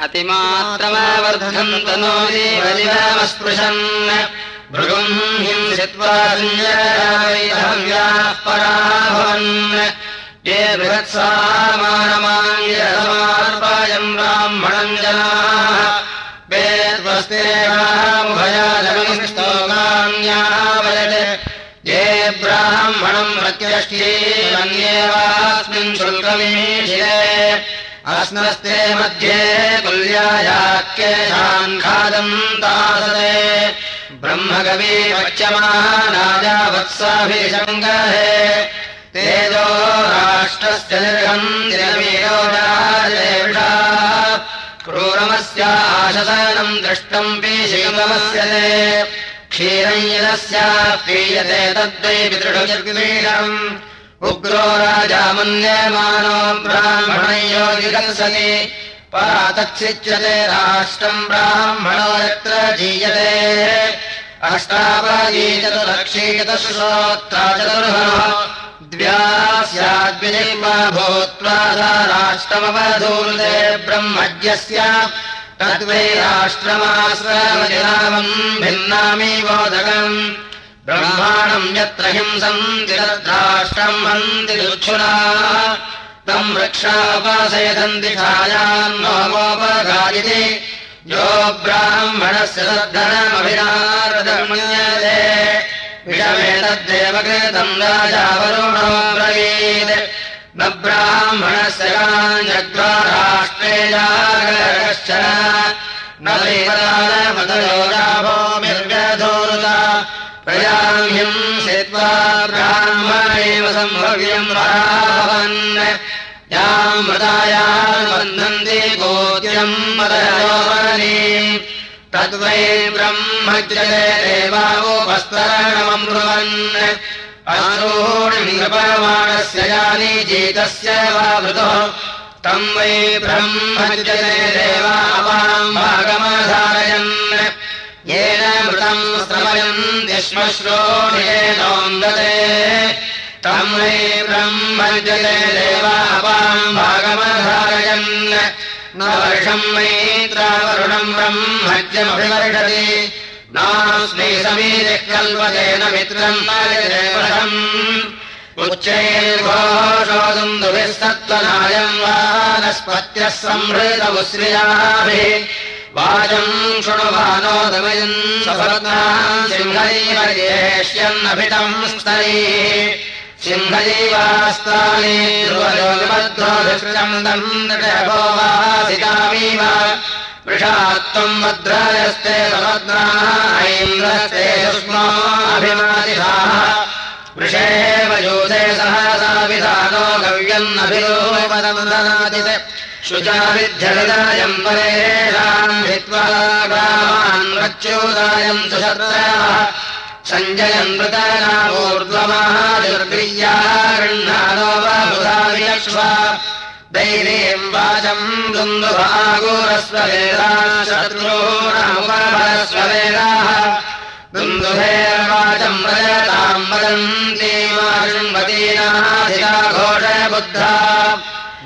अतिमात्रमावर्धन्तनो देवदिवमस्पृशन् भृगुम् हिंसित्वा पराभवन्। ये ब्राह्मणम् जनाः। वेद्वस्तेवामुभयाजमिष्टोकान्यावयत् ये ब्राह्मणम् प्रत्यष्ट्येवन्येवास्मिन् शुल्कमीशे अस्मस्ते मध्ये कुल्यायाक्येषान् खादम् तासते। ब्रह्मकवी वच्यमानाया वत्साभिशङ्कहे तेजो राष्ट्रस्य निर्गन्तिरवीरोजा क्रूरमस्याशसनम् दृष्टम् पीशिगमस्य क्षीरम् यदस्या पितृषम् उग्रो राजा मन्यमानो परा तत्सिच्यते राष्ट्रम् ब्राह्मणो यत्र जीयते। अष्टापदी चतुर्लक्षी चतुश्रोत्रा चतुर्ह भूत्वा सा राष्ट्रमवधूर्ते ब्रह्मज्ञस्य। तद्वै राष्ट्रमाश्रमजिनामम् भिन्नामी बोधकम् ब्रह्माणम् यत्र हिंसन्ति तद्राष्ट्रम् हन्ति दुच्छुना। तम् वृक्षापासयदन्ति छायान्नोमोपगायिति। यो ब्राह्मणस्य सद्धनमभिनारदमन्यते। विषमेतद्देव कृतम् राजावरुणो ब्रवीत्। न ब्राह्मणस्य काञ्जग्वा राष्ट्रे जागरश्च न देवदानमदयो राभोमिर्व्यधोरुता प्रजाम्यम् सेत्वा ब्राह्मणेव सम्भव्यम् राभवन् याम् मृतायाम् बन्धन्ति गोद्यम् मदयोमनी तद्वै ब्रह्मजले देवावोपस्तरणमब्रुवन् अश्रूणिपमाणस्य यानि जीतस्य वा मृतः तम् वै ब्रह्मजले देवावाम् भागमधारयन्। येन वै देवावाम् भागमधारयन् न वर्षम् मैत्रावरुणम् ब्रह्मज्यमभिवर्षति नास्मै समीरिः कल्पतेन मित्रम् वर्षम् उच्चैर्घोषोदुन्दुभिः सत्त्वनायम् वानस्पत्यः संहृतमुश्रियाभिः स्तैः सिंहजीवास्तानि ध्रुवयोनिमध्वोवासितामीव वृषात्वम् भद्रायस्ते समद्रायन्द्रस्ते सुष्माभिमादिशाः वृषेव यूते सहसा विधानो गव्यन्नभिरोपदमदनादिते शुचाविध्यविदायम् परेषाम् भित्वा ग्रामान् रच्योदायम् सुशत्रयः। सञ्जयन् मृतनामूर्ध्वमहादुर्ग्रिया गृह्णानो बहुधा वियक्ष्वा दैवीम् वाचम् दुन्दुभागोरस्ववेदाः शत्रूणामुपरस्ववेदाः दुन्दुभेर्वाचम् रजताम् वदन्ती माशृण्वतीनाधिका घोषबुद्धा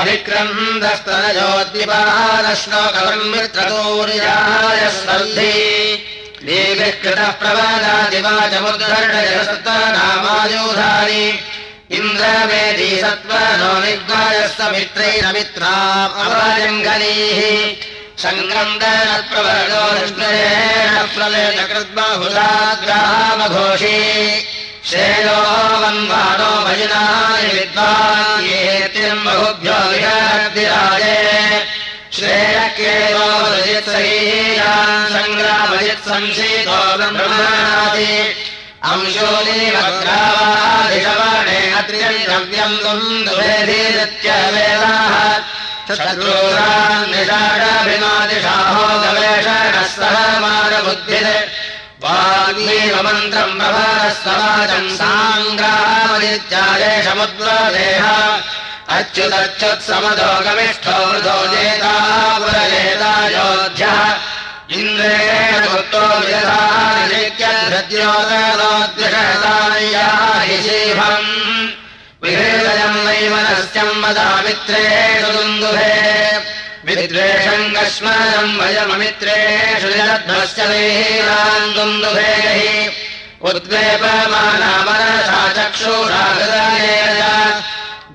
अभिक्रन्दस्तनजोद्विपालश्लोकवन्मित्रतोर्याय स्पर्धी देभिः कृतः प्रवदादिवाचमुद्धरणजसत्तनामायोधानि इन्द्रवेदी सत्त्वनो निग्गायस्य मित्रैर मित्राम् अवाजङ्गलीः सङ्क्रन्दनप्रवरो विष्णुरेण प्रलयकृद्बाहुलाग्रामघोषी श्रेयो वन्वानो भजनानि विद्वान् ये तिर्बहुभ्यो विहारद्विराजे श्रेयकेवोजित्सहीयान् सङ्ग्रामजित् संशीतो शत्रूरान् निषाडाभिमादिशाहो गवेषणः सह मानबुद्धिः जेता पुरजेतायोध्यः इन्द्रेण भक्तो विदधानिक्यद्रद्योतलोद्विषतायाहिशीभम् विहृदयम् वैमनस्यम् वदामित्रेषु दुन्दुभे मित्रेषम् कस्मरम् वयममित्रेषु जलध्वस्य देहीनाम् दुन्दुभेः उद्वेपमानामनसा चक्षुराहृदयेन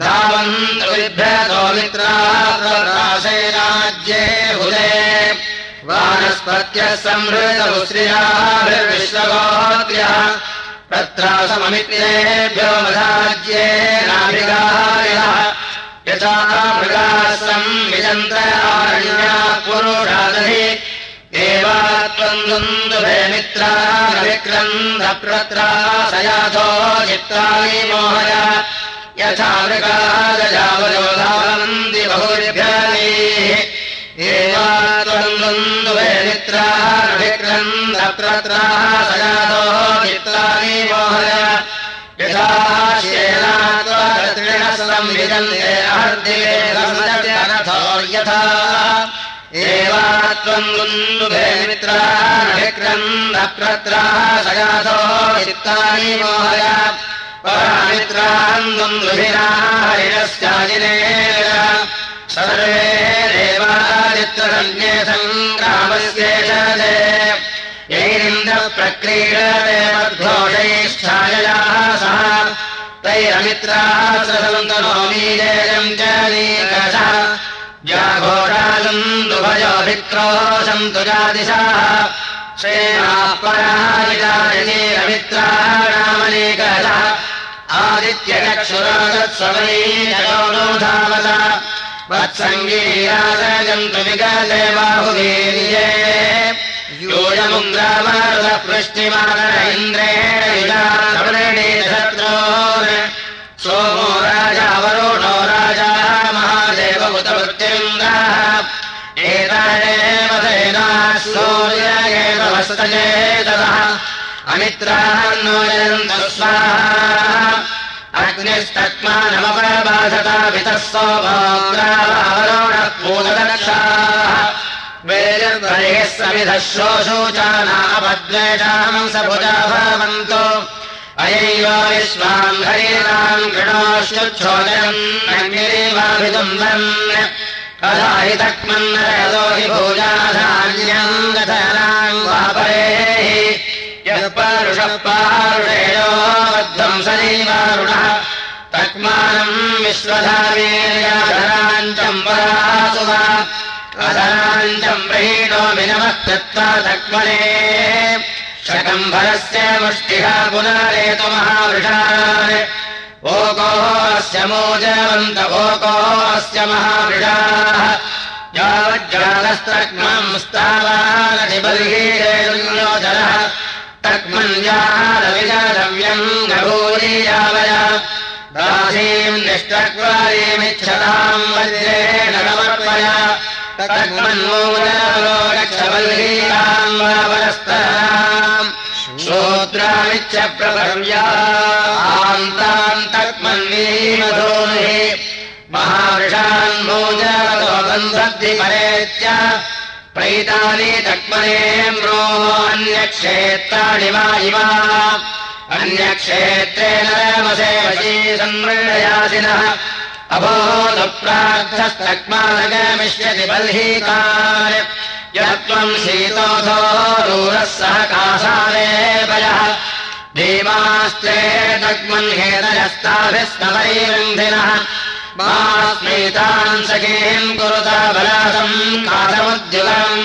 धावन्तु बिभ्रतो मित्रासेनाज्ये हुले वानस्पत्यः संहृतौ श्रियाभिर्विश्वगोत्र्यः तत्रासममित्रेभ्यो मधाज्येनाभिगायः यथा मृगासम् एवा त्वम् दुन्दुभे मित्रा विक्रन्दप्रत्राशयाथो चित्राणि मोहय। यथा मृगादजावयोधावन्ति बहुभ्यानीः एवा त्वम् दुन्दुभे मित्राः विक्रन्दप्रत्राः सयाथो यथा एवा सयाथो चित्तानि मोहय परामित्रान् दुन्दुभिराहरिणश्चाजिने सर्वे देवादित्रसन्ये सङ्ग्रामस्येष यैरिन्द्रप्रक्रीडते मध्वोषैश्चाययाः सह तैरमित्राः सन्तनोमीजेयम् च नीकषः। व्याघोषालुन्दुभयोभिक्रोशम् तुजादिशाः श्रेणापराजितारमित्राणामनेकषः आदित्यचक्षुरागत्स्वमैनोधावत वत्सङ्गीराजन्तु विगले बाहुवीर्ये यूयमुन्द्रामरुदपृष्टिमान इन्द्रेण सोमो राजा वरुणो राजा महादेव उतवृत्तिन्द्रः एतादेव सेनाः सूर्येव वस्तचेतसः अमित्रान्नोयन्तु स्वाहा। अग्निस्तत्मानमपरबाधताभितः सोमोग्रावरुणः पूलदक्षाः समिधः शोशोचानापद्वेषाम् स भुजा भवन्तो अयैव विश्वाम् कृणोश्चोदयम् अग्निरेवाभिदुम्बन्। कदा हि बद्धम् सदैवारुणः तक्मानम् विश्वधावीर्याधराञ्चम् परासु प्रहीणोमि नमः शकम्भरस्य मुष्टिः पुनरेतु महावृषान्। ओकोऽस्य मोजवन्त ओकोऽस्य महावृषाः। यावज्जालस्तक्मम् स्तावानधिबर्हीरेणोदरः तक्मञ्जालविजातव्यम् गभूरीयावय दासीम् निष्टक्वारीमिच्छताम् वज्रेण समर्पय तन्मन्मोगक्षवल्लीयाम् वावरस्तराम् श्रोत्रामिच्छ प्रपर्यान्ताम् तक्मन्वीमधोनिः महावृषान् मोजवतो बन्धद्धि परेत्य। प्रैतानि तक्मनेम्रो अन्यक्षेत्राणि वा इमा अन्यक्षेत्रेण वशी संमृळयासिनः अभोदुप्रार्थस्तक्मानगमिष्यति बल्हीकान् यत्त्वम् शीतोऽधो दूरः सह कासादेवयः भीमास्त्रे तग्मन्हेतयस्ताभिस्तवैरन्धिनः मास्मेतान् सखीम् कुरुता बलासम् कासमुद्युगम्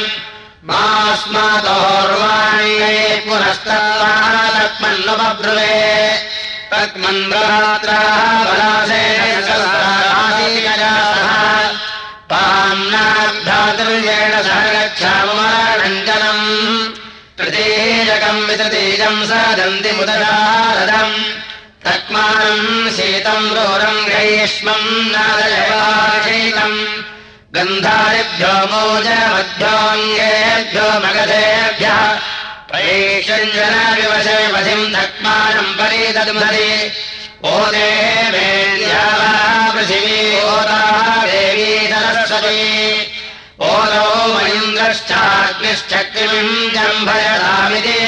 मास्मातोर्वाण्ये पुनस्तत्त्वा बलासेन पाम्नाभ्यातुर्येण सह गच्छामरञ्जनम् तृतीयकम् वितृतीयम् सदन्ति मुदरारदम् तक्मानम् शीतम् रोरम् ग्रैष्मम् नादयवाशीतम् गन्धारिभ्यो मोजमध्योऽङ्गेभ्यो मगधेभ्यः वैषञ्जनविवशविपथिम् धक्मानम् परीदधि ओदे पृथिवी ओदा देवी सरस्वती। ओदो मयीन्द्रश्चाग्निश्चक्रिमिम् जम्भयदामिति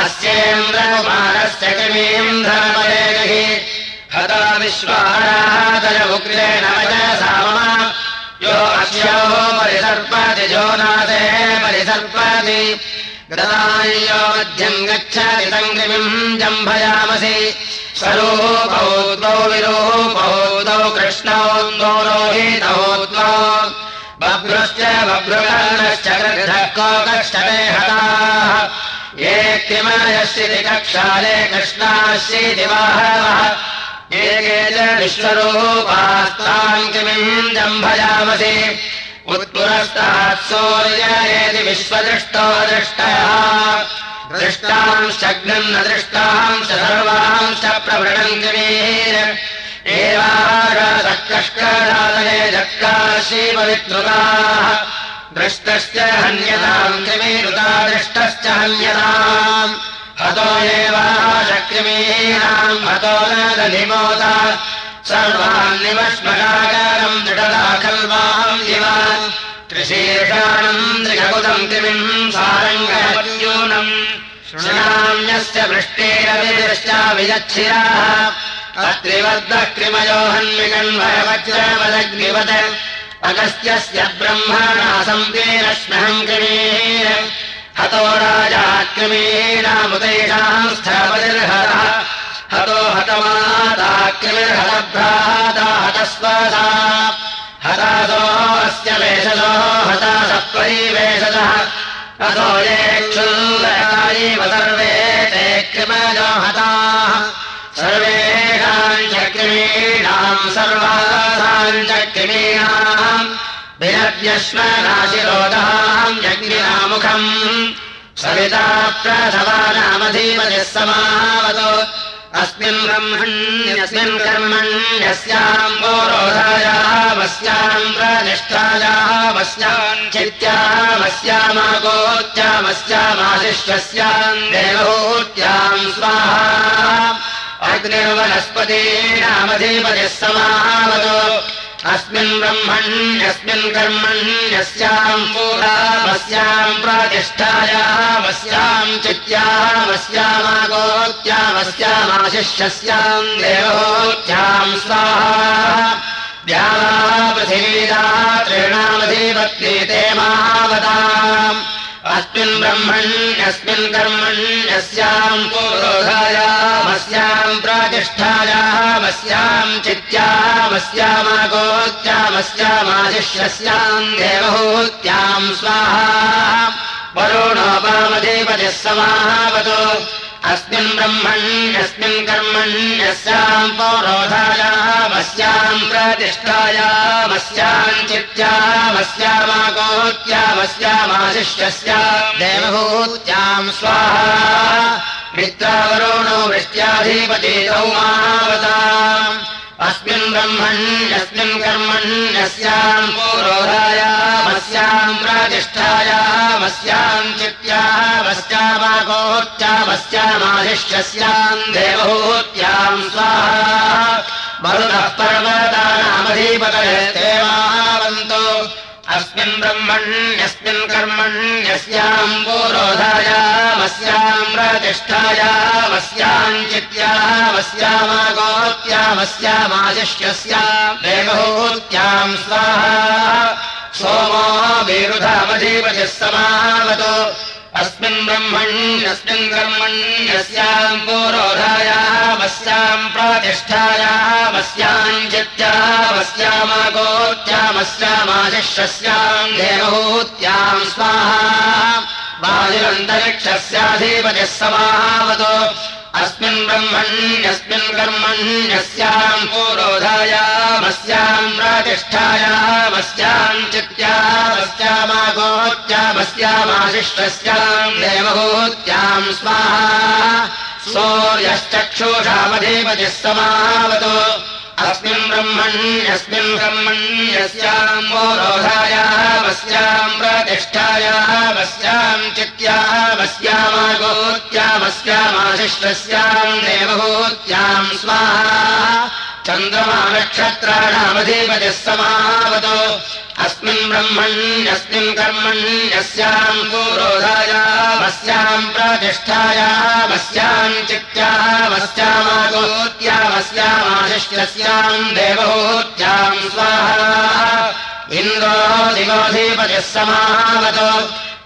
अस्येन्द्रकुमारस्य किमीम् धनपदेहि हता विश्वारादयमुग्रेण साममा यो अश्यो परिसर्पति जो नाथे परिसर्पति गदायो मध्यम् गच्छति तङ्गिमिम् जम्भयामसि। स्वरूपौ द्वौ विरूपौ द्वौ कृष्णौ द्वौ बभ्रुश्च कोकष्टमे हताः। ये किमयश्चिति कक्षाले कृष्णाश्चिति वाहवः ये च विश्वरूपास्ताम् किमिम् जम्भयामसि सूर्येति विश्वदृष्टो दृष्टः। दृष्टांश्चग्नम् न दृष्टांश्च सर्वांश्च किमीर एवाकष्करादने दक्षाशीपवितृताः दृष्टश्च हन्यताम् किमीरुता दृष्टश्च हन्यताम्। हतो एवाशक्रिमीणाम् हतो न दधिमोता किमिम् सारङ्गन्यूनम् श्रणाम्यस्य वृष्टेरविदश्चाविदच्छिराः। अत्रिवद्वः कृमयोहन्विकन्वयवज्रवदग्निवद अगस्त्यस्य ब्रह्मणा सम्पेरश्महम् क्रिमीर हतो राजा स्थपतिर्हरः हतो हतमाता क्रिमिर्हतभ्राता हतस्वसा हतासो अस्य वेषसो। हता सत्त्वैवेषसः अथो येक्षुन्दरायैव सर्वे ते कृमजो हताः। सर्वेषाम् च क्रिमीणाम् सर्वासाम् च क्रिमीणाम् विनव्यश्वनाशिरोधाम् यज्ञिनामुखम्। सविता प्रसवानामधीपतिः समावतो अस्मिन् ब्रह्मण्यस्मिन् कर्मण्यस्याम् पोरोधायामस्याम् प्रतिष्ठायामस्याम् चित्यामस्यामागोत्यामस्यामाशिष्यस्याम् देवहूत्याम् स्वाहा। अग्निर्वनस्पतीनामधिपतिः समावतो अस्मिन् ब्रह्मण्यस्मिन् कर्मण्यस्याम् पूरामस्याम् प्रतिष्ठायामस्याम् चित्यामस्यामागोत्यामस्यामाशिष्यस्याम् देवोत्याम् स्वाहा। द्यावा पृथिवीदात्रीणामधिपत्नीते मावताम् अस्मिन् ब्रह्मण्यस्मिन् कर्मण्यस्याम् पुरोधायामस्याम् प्रतिष्ठायामस्याम् चित्यामस्यामागोत्यामस्यामाशिष्यस्याम् देवहूत्याम् स्वाहा। वरुणोपामधिपतिः समावतो अस्मिन् ब्रह्मण्यस्मिन् कर्मण्यस्याम् पौरोधायामस्याम् प्रतिष्ठायामस्याम् चित्यामस्यामागोत्यामस्यामाशिष्यस्याम् देवभूत्याम् स्वाहा मित्रावरुणो वृष्ट्याधिपतितौ मावताम् अस्मिन् ब्रह्मण्यस्मिन् कर्मण्यस्याम् पुरोधायामस्याम् प्रतिष्ठायामस्याम् चित्यामस्यामागोत्यामस्यामाशिष्यस्याम् देवहूत्याम् स्वाहा। मरुतः देवावन्तो अस्मिन् ब्रह्मण्यस्मिन् कर्मण्यस्याम् पुरोधायामस्याम् प्रतिष्ठायामस्याम् चित्यामस्यामागोत्यामस्यामाशिष्यस्याम् देवहूत्याम् स्वाहा। सोमो विरुधामधिपतिः समावतो अस्मिन् ब्रह्मण्यस्मिन् कर्मण्यस्याम् पुरोधायामस्याम् प्रतिष्ठायामस्याम् चित्यामस्यामागोत्यामस्यामाशिष्यस्याम् देवहूत्याम् स्वाहा। वायुरन्तरिक्षस्याधिपतिः समावतो अस्मिन् ब्रह्मण्यस्मिन् कर्मण्यस्याम् पुरोधायामस्याम् प्रतिष्ठायामस्याम् चित्यामस्यामागोत्यामस्यामाशिष्टस्याम् देवहूत्याम् स्वाहा सूर्यश्चक्षुषामधिपतिः समावतो अस्मिन् ब्रह्मण्यस्मिन् ब्रह्मण्यस्याम् पुरोधायामस्याम् प्रतिष्ठायामस्याम् चित्यामस्यामा देवहूत्यामस्यामाशिष्टस्याम् देवहूत्याम् स्वाहा। चन्द्रमानक्षत्राणामधिपतिः समावतो अस्मिन् ब्रह्मण्यस्मिन् कर्मण्यस्याम् पुरोधायामस्याम् प्रतिष्ठायामस्याम् चित्यामस्यामागोत्यामस्यामाशिष्टस्याम् देवहूत्याम् स्वाहा। इन्द्रो दिवोऽधिपतिः समावतो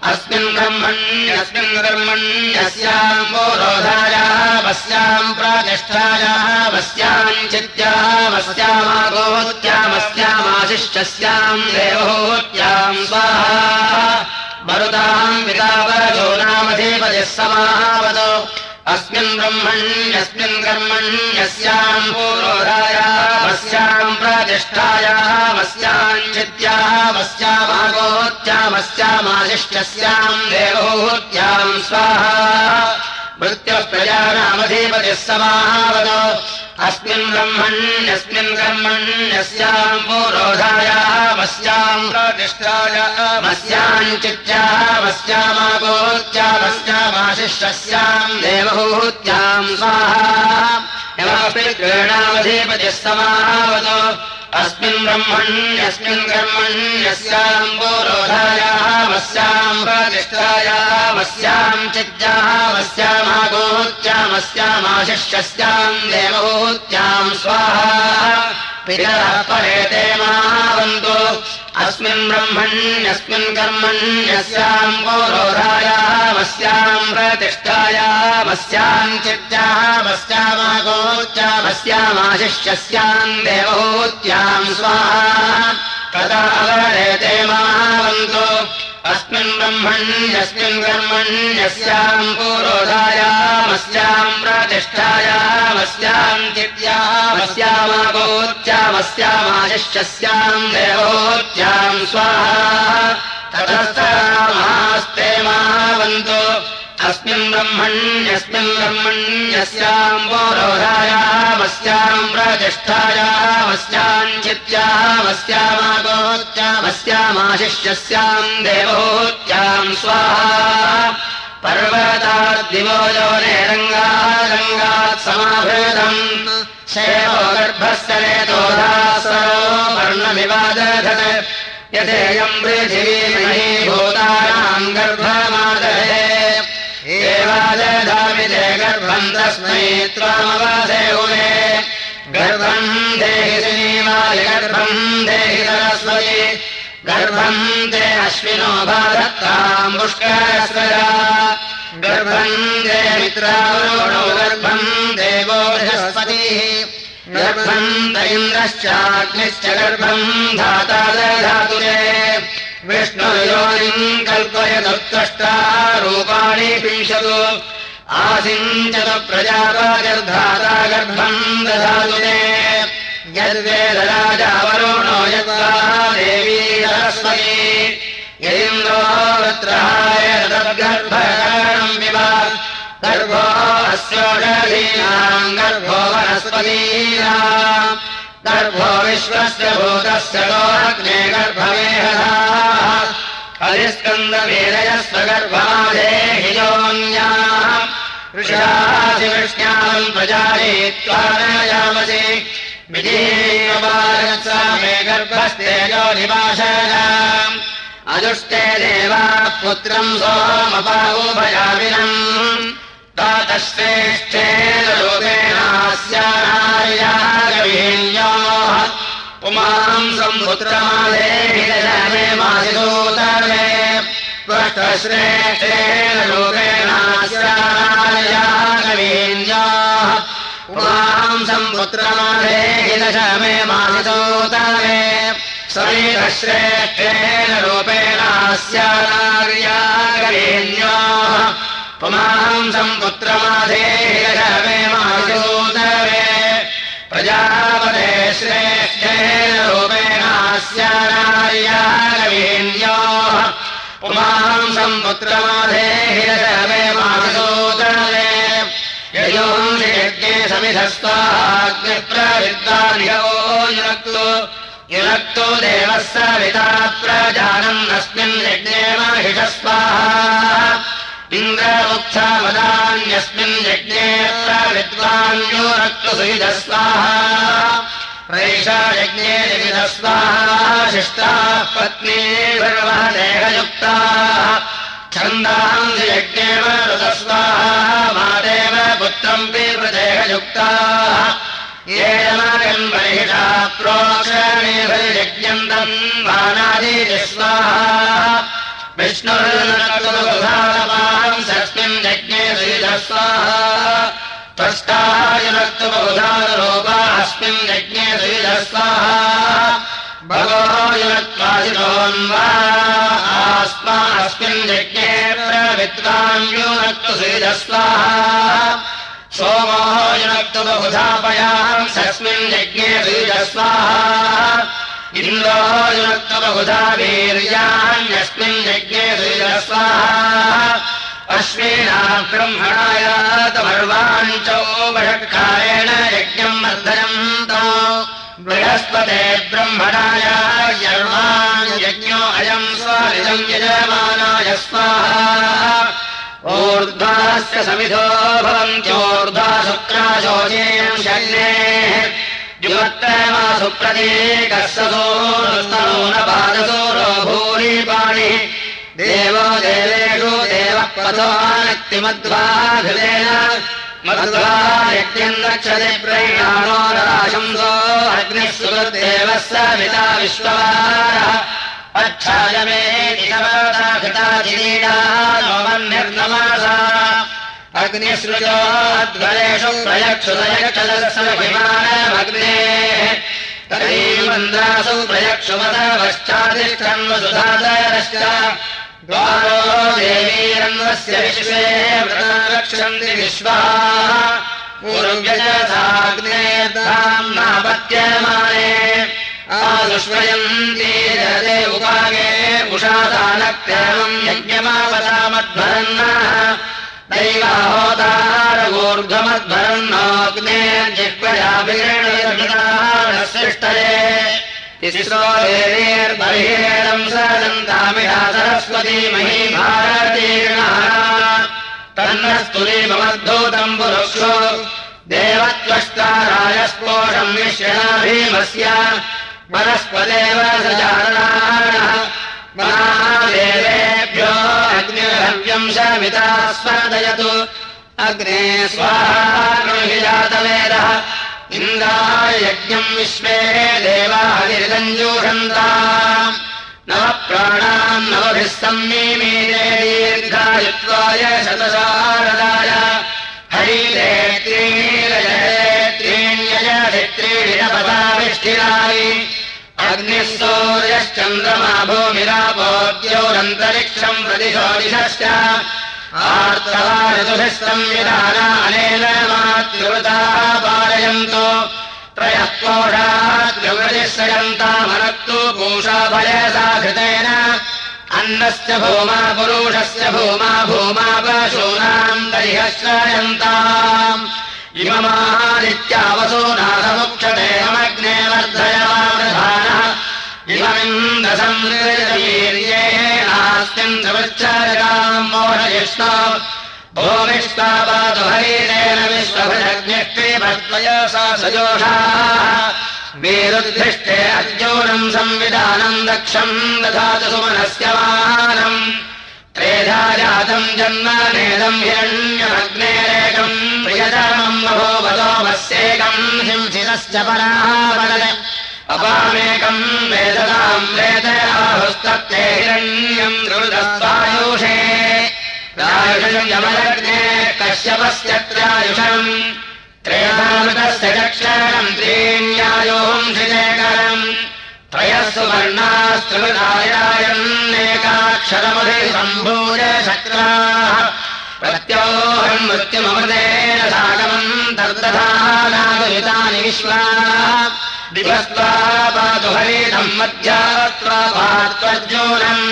अस्मिन् ब्रह्मण्यस्मिन् कर्मण्यस्याम् पुरोधायामस्याम् प्रतिष्ठायामस्याम् चित्यामस्यामागोत्यामस्यामाशिष्टस्याम् देवहूत्याम् स्वाहा। मरुताम् पितावरजो नामधिपतिः समावतो अस्मिन् ब्रह्मण्यस्मिन् कर्मण्यस्याम् पूर्वोधायामस्याम् प्रतिष्ठायामस्याम् चित्यामस्यामागोत्यामस्यामाशिष्टस्याम् देवहूत्याम् स्वाहा। मृत्युः प्रजानामधिपतिः समावतो अस्मिन् ब्रह्मण्यस्मिन् कर्मण्यस्याम् पुरोधायामस्याम् प्रतिष्ठायामस्याम् चित्यामस्यामागोत्यामस्यामाशिष्टस्याम् देवहूत्याम् स्वाहा। यमपितॄणामधिपतिः समावतो अस्मिन् ब्रह्मण्यस्मिन् कर्मण्यस्याम् पुरोधायामस्याम् प्रतिष्ठायामस्याम् चित्यामस्यामागोत्यामस्यामाशिष्टस्याम् देवहूत्याम् स्वाहा। पितरः परेते महावन्तु अस्मिन् ब्रह्मण्यस्मिन् कर्मण्यस्याम् पुरोधायामस्याम् प्रतिष्ठायामस्याम् चित्यामस्यामागोत्यामस्यामाशिष्यस्याम् देवहूत्याम् स्वाहा। अवरेते महावन्तु अस्मिन् ब्रह्मण्यस्मिन् कर्मण्यस्याम् पुरोधायामस्याम् प्रतिष्ठायामस्याम् चित्यामस्यामागोत्यामस्यामाशिष्यस्याम् देवोत्याम् स्वाहा। ततस्तमास्ते महावन्तु अस्मिन् ब्रह्मण्यस्मिन् ब्रह्मण्यस्याम् पुरोधायामस्याम् प्रतिष्ठायामस्याम् चित्यामस्यामागोत्यामस्यामाशिष्यस्याम् देवोत्याम् स्वाहा पर्वताद्दिवो यो नेरङ्गारङ्गात् समाभृतम् शैवो गर्भस्य नेतोधासरो वर्णमिवादधत् यथेयम् पृथिवीमही भूतानाम् गर्भमादहे एवादधामिते गर्भम् तस्मै उमे गर्भम् देहि श्रीमाय गर्भम् देहि सरस्वती। गर्भम् ते अश्विनो पुष्करस्वरा गर्भम् दे मित्रावरुणो गर्भम् देवो बृहस्पतिः। गर्भम् धाता दधातुरे विष्णुयोनिम् कल्पयदुत्कष्टा रूपाणि पिंशतु आसिञ्चत प्रजापागर्धाता गर्भम् दधातुरे यद्वेदराजावरुणो यद्वा देवी सरस्वती। वत्राय तद्गर्भकारणम् विवा गर्भो अस्योषधीनाम् गर्भो वनस्पतीनाम् गर्भो विश्वस्य भूतस्य गोग्ने योन्याः ऋषाधिविष्ण्याम् प्रजायित्वा न यामसि विजयेयवारसा मे गर्भस्तेजो निवासयाम् अजुष्टे देवाः पुत्रम् सोमपावोभयाविनम् तातश्रेष्ठेन रूपेणास्यानार्यागवीन्योः पुमाम् सम्पुत्रमादेहि मासिदूतमे त्वष्टश्रेष्ठेन रूपेणास्यानार्यागवीन्योः पुमाम् सम्पुत्रमादेहि दश मे मासिदूतमे समेतश्रेष्ठेन रूपेणास्यानार्यागवीन्योः पुमाम् सम्पुत्रमाधेयमे मायोदवे प्रजापते श्रेष्ठेन रूपेणास्यानार्यागवीन्योः पुमाम् सम्पुत्रमाधेयमे मायोदवे ययोञ्जयज्ञे समिधस्त्वाग्निप्रविद्वानि युनक्तो। युनक्तो देवः सविता प्रजानम् अस्मिन् यज्ञे महिषस्वाहा इन्द्र वदान्यस्मिन् यज्ञे विद्वान्यो रक्तुसुविधस्वाहा प्रैषा यज्ञे विविधस्वाहा शिष्टाः पत्नी सर्वः देहयुक्ताः छन्दांसि यज्ञेव ऋतस्वाहा मादेव पुत्रम् पितृदेहयुक्ताः येन महिषा प्रोक्षणेभिर्यज्ञन्तम् वानादिस्वाहा विष्णुर्नक्तुबुधारमांसस्मिन् यज्ञे श्रीधस्वाहा त्वष्टायुनक्तुबुधारोपा अस्मिन् यज्ञे श्रीधस्वाहा भगो युनक्त्वासिनोन्वा आस्मा अस्मिन् यज्ञे प्रविद्वान् योनक्तु श्रीधस्वाहा सोमो युनक्तुबुधापयाम् सस्मिन् यज्ञे श्रीधस्वाहा युनक्तबहुधा वीर्यान्यस्मिन् यज्ञे श्रीरस्वाहा। अश्विना ब्रह्मणाय वषट्कारेण यज्ञम् वर्धयन्तो बृहस्पते ब्रह्मणाय यज्ञो अयम् स्वारिदम् यजमानाय स्वाहा। ऊर्ध्वास्य समिधो भवन्त्योर्ध्वा शुक्राशोचेयम् शग्नेः युवत्तमासु प्रतीकस्सोस्तनो न पादसोरो भूरिपाणिः देवो देवेषु देवः पथोक्तिमध्वाघृतेन मध्वा यज्ञम् रक्षते प्रैणानो नराशंसो अग्निः सुहृदेवः स विता विश्ववारः अच्छायमे घृता किरीडा नोमन्निर्नमासा अग्निसृजोध्वरेषु प्रयक्षुदयक्षदर्शनभिमानमग्नेः तरीमन्द्रासु प्रयक्षुमदवश्चादिष्ठन्वसुधादरश्च द्वारो देवीरन्वस्य विश्वे रक्षन्ति विश्वाः आदुष्वयन्ति जले उपागे उषादानक्त्यमम् यज्ञमावतामध्वरन्नः दैवाहोदारगोर्ध्वमद्भरन्नोऽग्ने जिह्वयाभिषष्टये तिस्रो देवेर्बर्हिरेणम् सदन्तामिषा सरस्वती मही भारतीर्णः तन्नस्तुलीममद्धूतम् पुरुक्षो देवत्वष्टारायस्पोषम् मिश्रणभीमस्य वनस्पदेव सजानः महादेवेभ्यो स्पर्धयतु अग्ने स्वाहाहि जातवेदः इन्द्राय यज्ञम् विश्वे देवादिर्गञ्जूषन्ता नव प्राणान् सम्मीमीरे दीर्घायुत्वाय शतशारदाय हरिरे त्रीणीरजरे त्रीण्यजरि त्रीणि पदाविष्ठिरायि अग्निः सूर्यश्चन्द्रमा संविधानानेन मातृवृताः पालयन्तो त्रयः कोषाद्यवृतिश्रयन्तामनक्तु पूषाभयसा घृतेन अन्नस्य भूमा पुरुषस्य भूमा भूमा पशूनाम् तर्ह्यश्रयन्ताम् इममादित्यावसूनाथमुक्षतेमग्ने वर्धयमानः इममिन्दसंवीर्येणास्मिन् भूमिष्टापातु हरिणेन विश्वभजज्ञष्टे सा सजोषाः वीरुद्धिष्टे अर्जूनम् संविधानम् दक्षम् दधातु सुमनस्य मानम् त्रेधा जातम् जन्मनेदम् हिरण्यमग्नेरेकम् प्रियतमम् बभोवतोमस्येकम् हिंसितश्च परावद अपामेकम् वेदताम् वेदयाहुस्तत्ते हिरण्यम् दृढस्वायुषे रायुषम् यमलग्ने कश्यपस्य त्रायुषम् त्रेधामृतस्य चक्षणम् त्रीण्यायोंशिलेकरम् त्रयः सुवर्णास्त्रिवृदायायन्नेकाक्षरमधिसम्भूय शक्राः। प्रत्योहम् मृत्युममृतेन सागमम् तर्दधानागवितानि विश्वा दिवस्त्वा पातु हरितम् मध्यात्वा पात्वर्जूनम्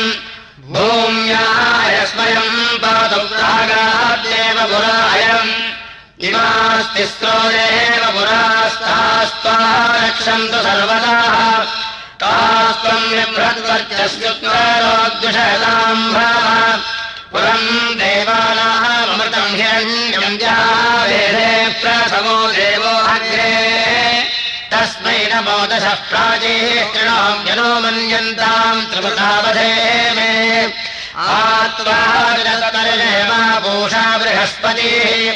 भूम्याय स्वयम् पातु प्रागाद्येव पुरायम् इमास्तिस्रोदेव पुरास्तास्त्वा रक्षन्तु सर्वदा तास्त्वम् भाव पुरम् देवानामृत वेदे प्रथमो देवो अग्रे नमो दशः प्राचीष्टृणाम्यनो मन्यन्ताम् त्रिपुतावधे मे। आत्वापूषा बृहस्पतिः।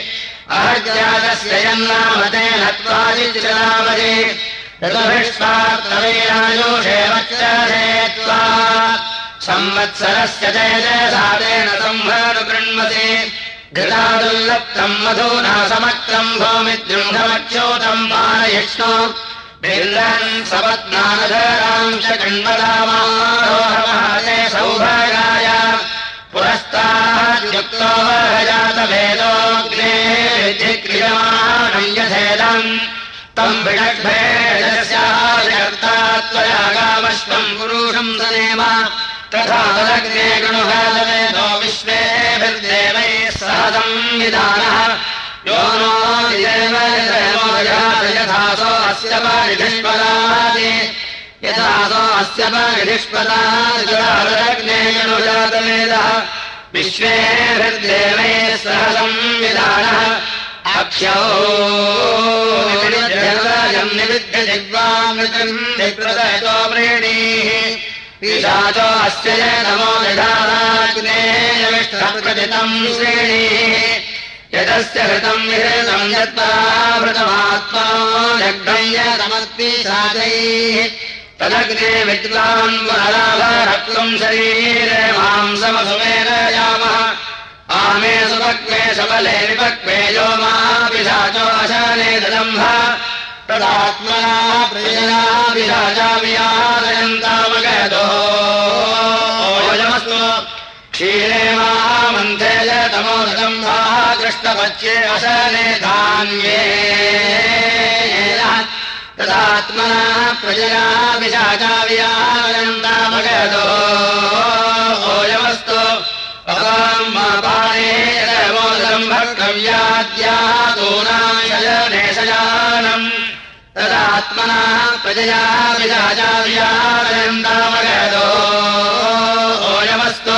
अहज्यातस्य यन्नामते नत्वादिचरामदे ऋतुभिष्टात्तवेरायोषेवच्चेत्वा संवत्सरस्य जय जय सातेन संहृण्मते घृतादुल्लप्तम् मधूना समक्रम् भौमिद्रुङ्घमच्योतम् पानयिष्णो बिल्लन् सपत्नानधराम् च कण्वदामारोहमहते सौभागाय पुरस्ताद्युक्तो वहजातभेदोऽग्ने क्रियमाणम् यथेदम् तम् विषग्भेदस्यार्ता त्वया गामश्वम् पुरुषम् सनेम तथा तदग्ने गणुभादवेदो विश्वेभिर्देवैः यथासो अस्य पारिधिष्पदादि। यथासो अस्य पारिधिष्पदाग्नेयनुजातवेदः विश्वेभिर्देवैः सह संविधानः। अक्षौजम् निविद्यजिह्वामृतम् निप्रदयतो व्रीणीः ईशाचो अस्य नमो निधानाग्नेयविष्ठप्रदितम् श्रेणीः। यदस्य हृतम् विहृतम् यत्पराभृतमात्मा जग्धयतमत्पिशाचैः तदग्ने विद्वान् पुनराभरक्तम् शरीरे मांसमसुमेन यामः। आमे सुपक्वे सबले विपक्वे यो मापिशाचो अशाने ददम्भ। प्रजना विराजामियादयन्तामगतो ओयमस्तु क्षीरे मामन्थे च तमो ददम्भाः कृष्णपच्ये अशने धान्ये तदात्मना प्रजया विशाचावियादयन्तामगतो ओयमस्तु भक्तव्याद्यातूनाशनेशयानम् तदात्मना प्रजया विराजाव्यादयन्तामगतो ओयमस्तु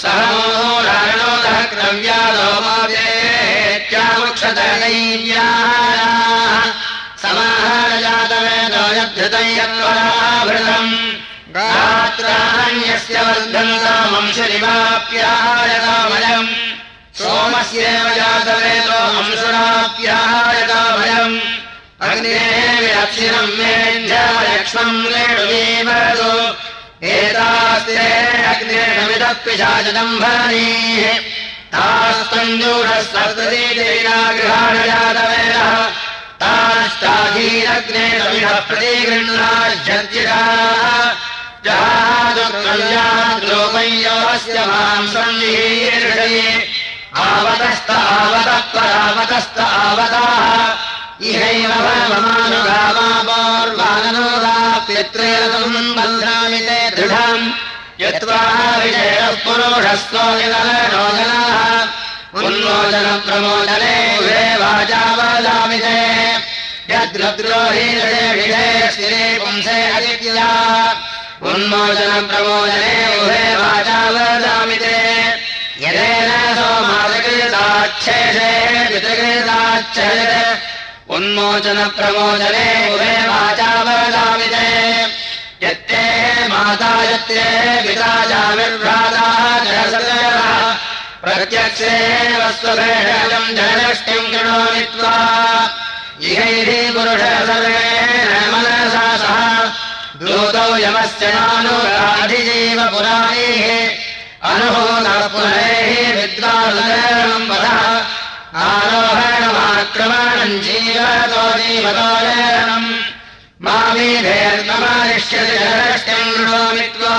सह मोरायणोदः क्रव्यादो मादेत्यामुक्षतदैव्याः समाहारजातवेदो यद्धृतम् यत्वराभृतम् गात्राण्यस्य वर्धन्तामंशरिवाप्यायतामयम् सोमस्येव जातवेदो अंशुराप्यायतामयम् अग्नेविरक्षिणम् मेऽध्यमलक्ष्मम् रेणुवीवरसो एतास्ते अग्नेणमिदः पिशाचदम्भरणीः तास्तञ्जूढस्तप्रतीतेनागृहाण जातवेदः ताष्टाधीरग्नेणमिदः प्रतिगृह्णाज्यर्जिताः जहादुकल्याद्रोपय्योऽस्य माम् सन्निहीर्षये आवतस्त आवतः परावतस्त आवताः बन्धामि ते दृढम्। जनाः उन्मोचनप्रमोचने उभे वाचावदामि ते। यद्रुद्रोही विषये स्थिरे पुंसे अदित्या। उन्मोचनप्रमोचने उभे वाचावदामि ते। यदेन सोमादकृताच्छेषे पितृकृताच्छेष उन्मोचनप्रमोचने उभे ते यत्ते माता यत्ते पिता जनष्टिम् कृणोमि त्वा इहैः पुरुष सह। दूतौ यमस्य नानुराधिजीव पुराणैः। अनुभूतः पुनैः विद्वादम् वधः। आरोहणमाक्रमणम् जीवतो जीवतोरणम् मामीभेर्ममानिष्यति जनष्टिम् कृणोमि त्वा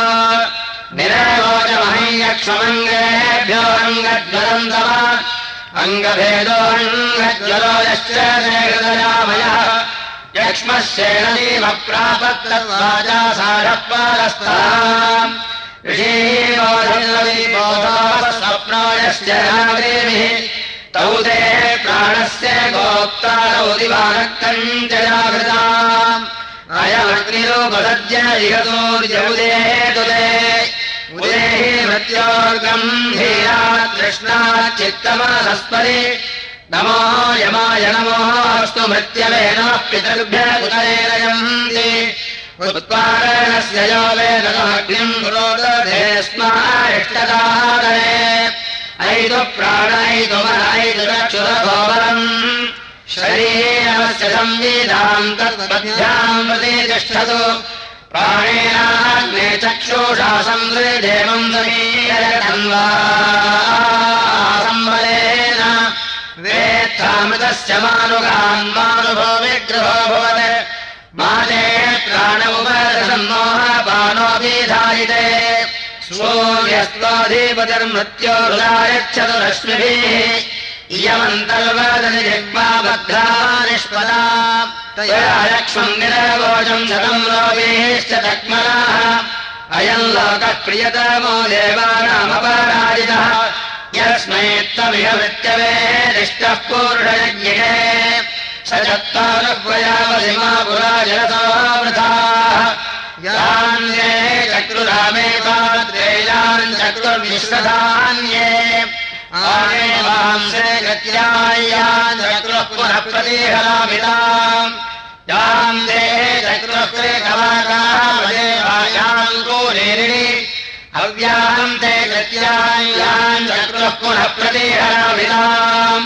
निरवोचमहय्यक्ष्मङ्गे अङ्गभेदेभ्यो अङ्गज्वरम् तव अङ्गभेदोऽङ्गज्वरो यश्च हृदयामयः यक्ष्मश्चेणीव प्रापत्तवाजा सारपालस्ता स्वप्नो यश्च ते प्राणस्य गोप्तारौ दिवानक्तम् च जागृता अयमग्निरोपसज्य इहतोर्यौदे तुदे। मृत्योर्गम् धीरा कृष्णाच्चित्तमसस्परि नमो यमाय पितृभ्य उदयेनयन्ति उत्पादनस्य यो वेदमग्निम् रोदधे स्मा इष्टदादये मनैतु चक्षुरगोबरम्। शरीरस्य तद्मध्याम् प्रति तिष्ठतु। प्राणेनाग्ने चक्षुषा संवृदेवम् समीरन्वासंवलेन वेत्थामृतस्य मानुगान् मानुभो विग्रहो भवत्। माते प्राण सूर्यस्त्वाधिपतिर्मृत्योरुदायच्छतु रश्मिभिः इयमन्तर्वदनि जिह्वाबद्धा निष्पदा तया शतम् लोभेश्च तक्मलाः अयम् लोकः प्रियतमो देवानामपराजितः यस्मै त्वमिह मृत्यवे दिष्टः पूर्णयज्ञे स जलसोऽवृथाः यान्ये आने वांसे गत्यायान् चक्रुः पुनः प्रतिहरामिताम् याम् दे चक्रुः कवाकामदेवायाम् कोरेरिणि। हव्याम् ते गत्यायान् चक्रुः पुनः प्रतिहरामिताम्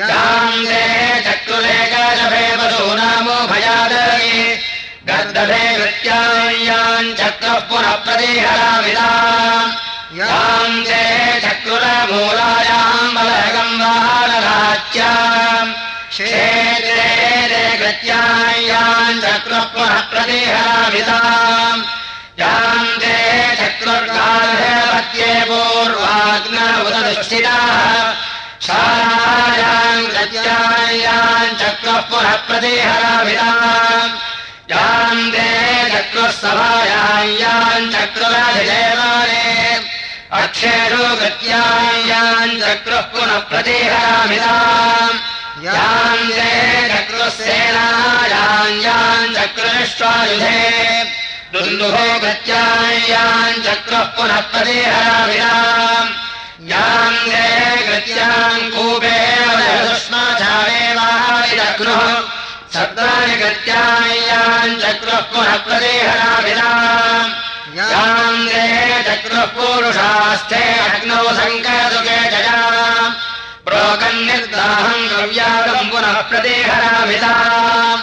याम् दे चक्रुरेकशभे वसूनामो भयादये गर्दभे वृत्यायाम् चक्रः पुनः प्रतिहरामिताम् याम् दे चक्रुरमूलायाम् बलगम् वाहनराज्याम् क्षेत्रे दे गत्यायाम् चक्रः पुनः पूर्वाग्न उददुष्ठिताः शालायाम् गत्यायाम् चक्रः पुनः प्रतिहरामिताम् याम् दे चक्रः चक्रुराधिदेवाने अक्षेषु गत्यायाम् चक्रः पुनः चक्रुः सेनायाम् याम् चक्रनिष्ठायुधे। दुन्दुभो गत्यायाम् चक्रः पुनः प्रतिहरामिताम् याम् दे गत्याम् कूपे सुष्माचारेवारिदग्नुः शब्दानि गत्याय्याम् चक्रुः पुनः प्रदेहराभिधाम् याम् देहे चक्रुः पूरुषास्थे अग्नौ सङ्कसुके जयाम्। प्रोकन्निर्दाहम् द्रव्यागम् पुनः प्रदेहराभिधाम्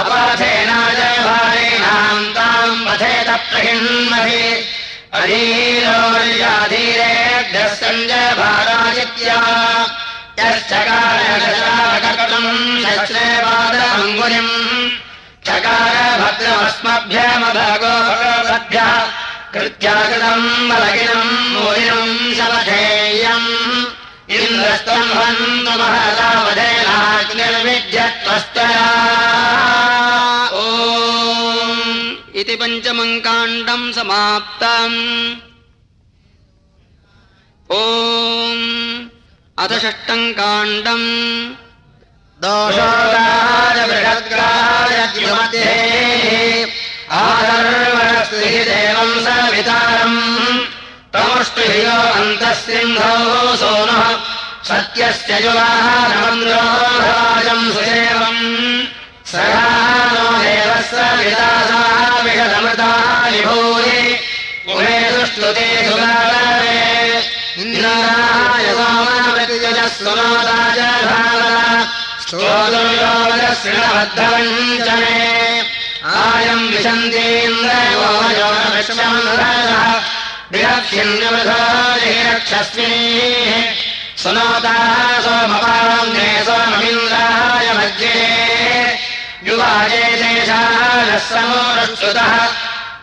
अपाधेनाजभारेणाम् ताम् वधेत प्रहिन्महि अधीरोर्याधीरेभ्यः सञ्जभारादित्या यश्चकारकटम् शश्रेवादमङ्गुलिम् चकार बलगिनम् मूलिनम् शमधेयम् इन्द्रस्तम्भन्तु महदावधेनाग्निर्विद्यत्वस्तया ओ इति पञ्चमम् काण्डम् समाप्तम्। ॐ अथ षष्टम् काण्डम् दोषोगायबृहद्गायद्युमध्ये आदर्वणस्ति देवम् सवितारम् तमुष्टिभियो अन्तः सिन्धौ सोनः सत्यस्य सुदेवम् सगानो देवः उमे दुष्टुते सुगारे इन्द्राय सोममृत्युजः सुनोदाय स्तोदुर्योगश्रिणबद्धवञ्चने आयम् विशन्तीन्द्रयो विरक्ष्यन्यवधारक्षस्मि सुनोताः सोमपाम् ने सोममिन्द्राय मध्ये युवाजे देशानः समोरश्रुतः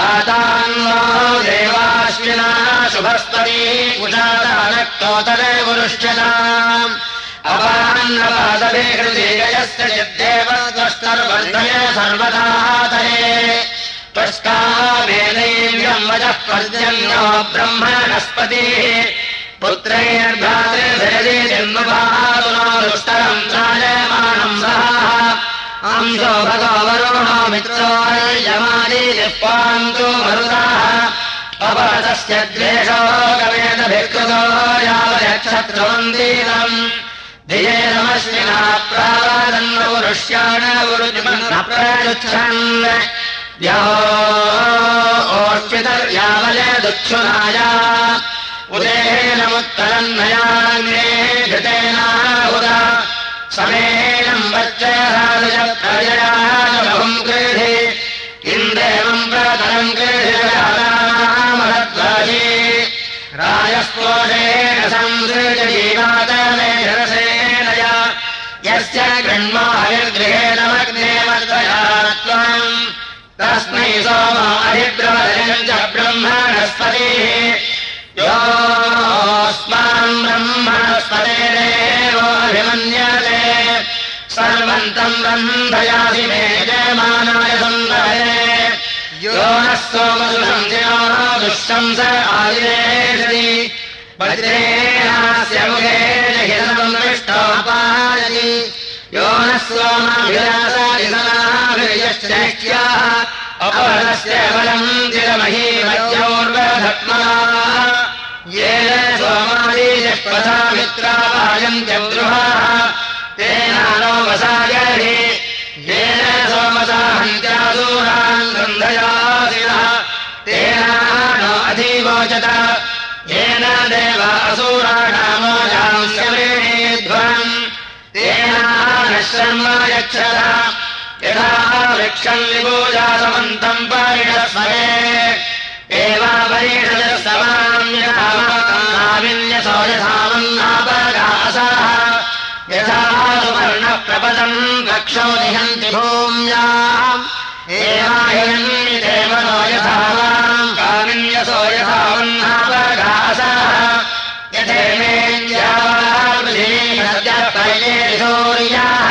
पातान्नो देवाश्विना शुभस्पती कुशादानक्तोतरे गुरुष्यताम् अपान्नपादभिहृदयस्य यद्देव त्वष्टर्वर्धय सर्वदातये त्वष्टामेनैव्यम् वजः पर्जन्यो ब्रह्मणस्पतिः। पुत्रैर्भ्रातृभिरजे जन्मपादुष्टरम् त्रायमाणम् सः अंशो भगवरुणो मित्रो यमादिपान्तु मरुताः अपरतस्य द्वेषो गवेदभिकृतो यावक्षत्रमन्दिरम् धिये नमश्विना प्रावादन्नवरुष्याण प्रयुच्छन्। ओष्टितर्यावलयदुच्छुनाया उदेहेनमुत्तरन्नयान्ये घृतेनाहुदा समेनम् प्रतरम् गृहमहद्वाजे राजस्पोषेण संसृजजीवातमेरसेन यस्य गृह्माभिर्गृहेण मग्ने मर्दया त्वम्। तस्मै सोमाभिब्रमदयम् च ब्रह्मणस्पतिः। योऽस्मान् ब्रह्मणस्पतेरेवोऽभिमन्यते यन्तम् बन्धयासि मे जयमानाय सन्दरे यो नः सोमदुःशंस आदिवेषति वज्रेणास्य मुखेषिष्टोपायति यो नः सोमाभिलासादिसनाभिर्यश्चेष्ट्याः अपरस्य बलम् तिरमहीमयोर्वधत्मना येन सोमादीजष्पथा मित्रावायन्त्यद्रुहाः वसायहि येन सोमसाहन्त्यासूरान् गन्धयासिनः तेनानो अधिवोचत येन देव असूराणामोजांस्यमेध्वम् तेनानः शर्म यच्छत यथा वृक्षम् विभूजासमन्तम् परिणस्मरे एवापरीषदस्तवान्यसो यथामन्नापगासः यथा रक्षो निहन्ति भूम्याम्। एवाहिन्निदेवनो यथावाम्। कामिन्यसो यथावन्नापगासः यथेमेन्द्यावार्पये सूर्याः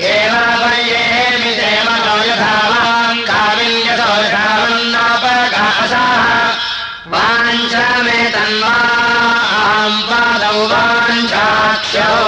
एवापर्येमि देवनो यथावाम्। कामिन्यसो यथावन्नापगासः वाञ्छ मे तन्वाम् पादौ वाञ्छाक्षौ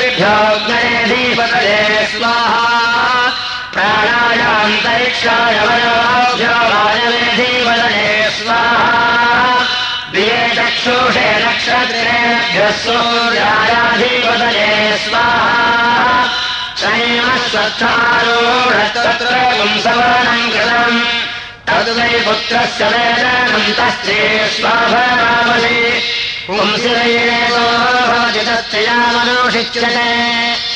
वयोभ्यो वायवेधीपतये स्वाहा पुंसवर्णम् कृतम् तद्वै पुत्रस्य वेदनम् तस्ते स्वाभरामसि पुंसिरयेभवति तस्य मनुषिच्यते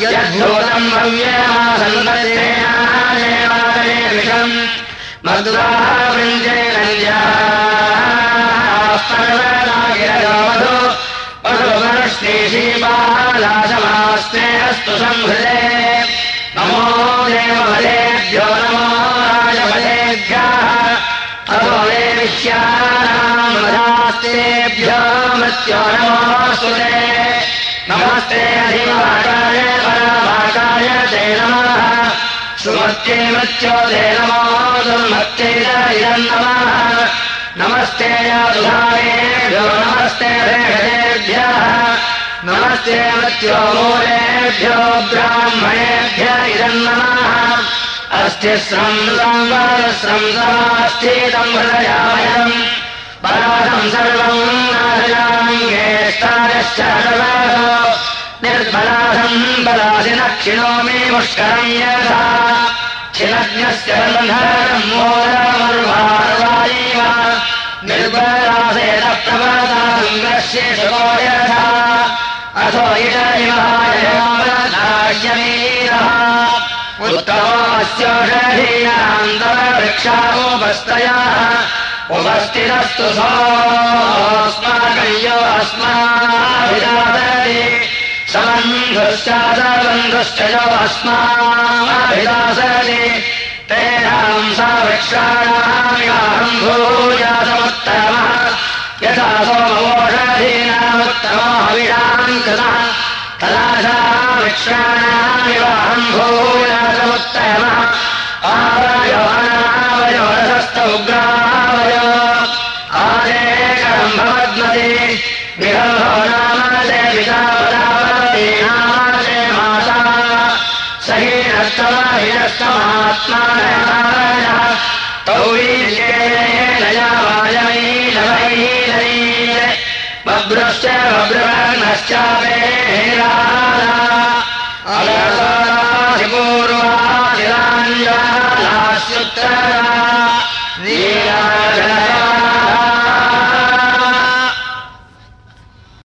यद्धूतम् भव्यमासन्ददेवालये विषम् मधुराः वृञ्जयनन्द्यापर्वदागिरमधु मधुमनुष्णीशीबालाशमास्ते अस्तु संहृदे नमो देवबलेभ्यो नमो राजबले वैश्यानामधास्तेभ्यो मृत्यो नमोऽस्तुते नमस्ते अधिवाकाय पराभाकाय ते नमः। सुमत्ये मृत्यो ते नमो इदम् नमः। नमस्ते यादुधानेभ्यो नमस्ते भेषजेभ्यः नमस्ते मृत्यो मूलेभ्यो ब्राह्मणेभ्य इदम् नमः। अस्थिस्रम् संवरस्रम् समास्थितम् हृदयामयम् परासम् सर्वम् नाशयामि ज्येष्ठादश्च निर्बलासम् बलासिनः क्षिणोमि पुष्करम् यथा। क्षिणज्ञस्य बन्धरम् मोदमर्वार्वायैव निर्बलासेन प्रवदाङ्गस्येषु यथा अथो इषयमायमानाश्यमीरः उत्तमस्योषधीनाम् उपस्थितस्तु सोऽस्माकय्यो अस्माभिदासति सबन्धुश्चादबन्धुश्च यो अस्माभिदासति तेषाम् सा वृक्षाणामिवाहम् भूयासमुत्तमः। यथा सोमवोषधीनामुत्तमो हविषाम् कृतः तदा वृक्षाणामिवाहम् भूयासमुत्तमः। आवयो अनावयोरसस्त विहल्भो नाम ते पिता नाम ते माता सहीनस्तमहिनस्तमात्मानः तौ वीर्येणया वायमीलवैलैः बभ्रश्च बभ्रवर्णश्चापे हेराः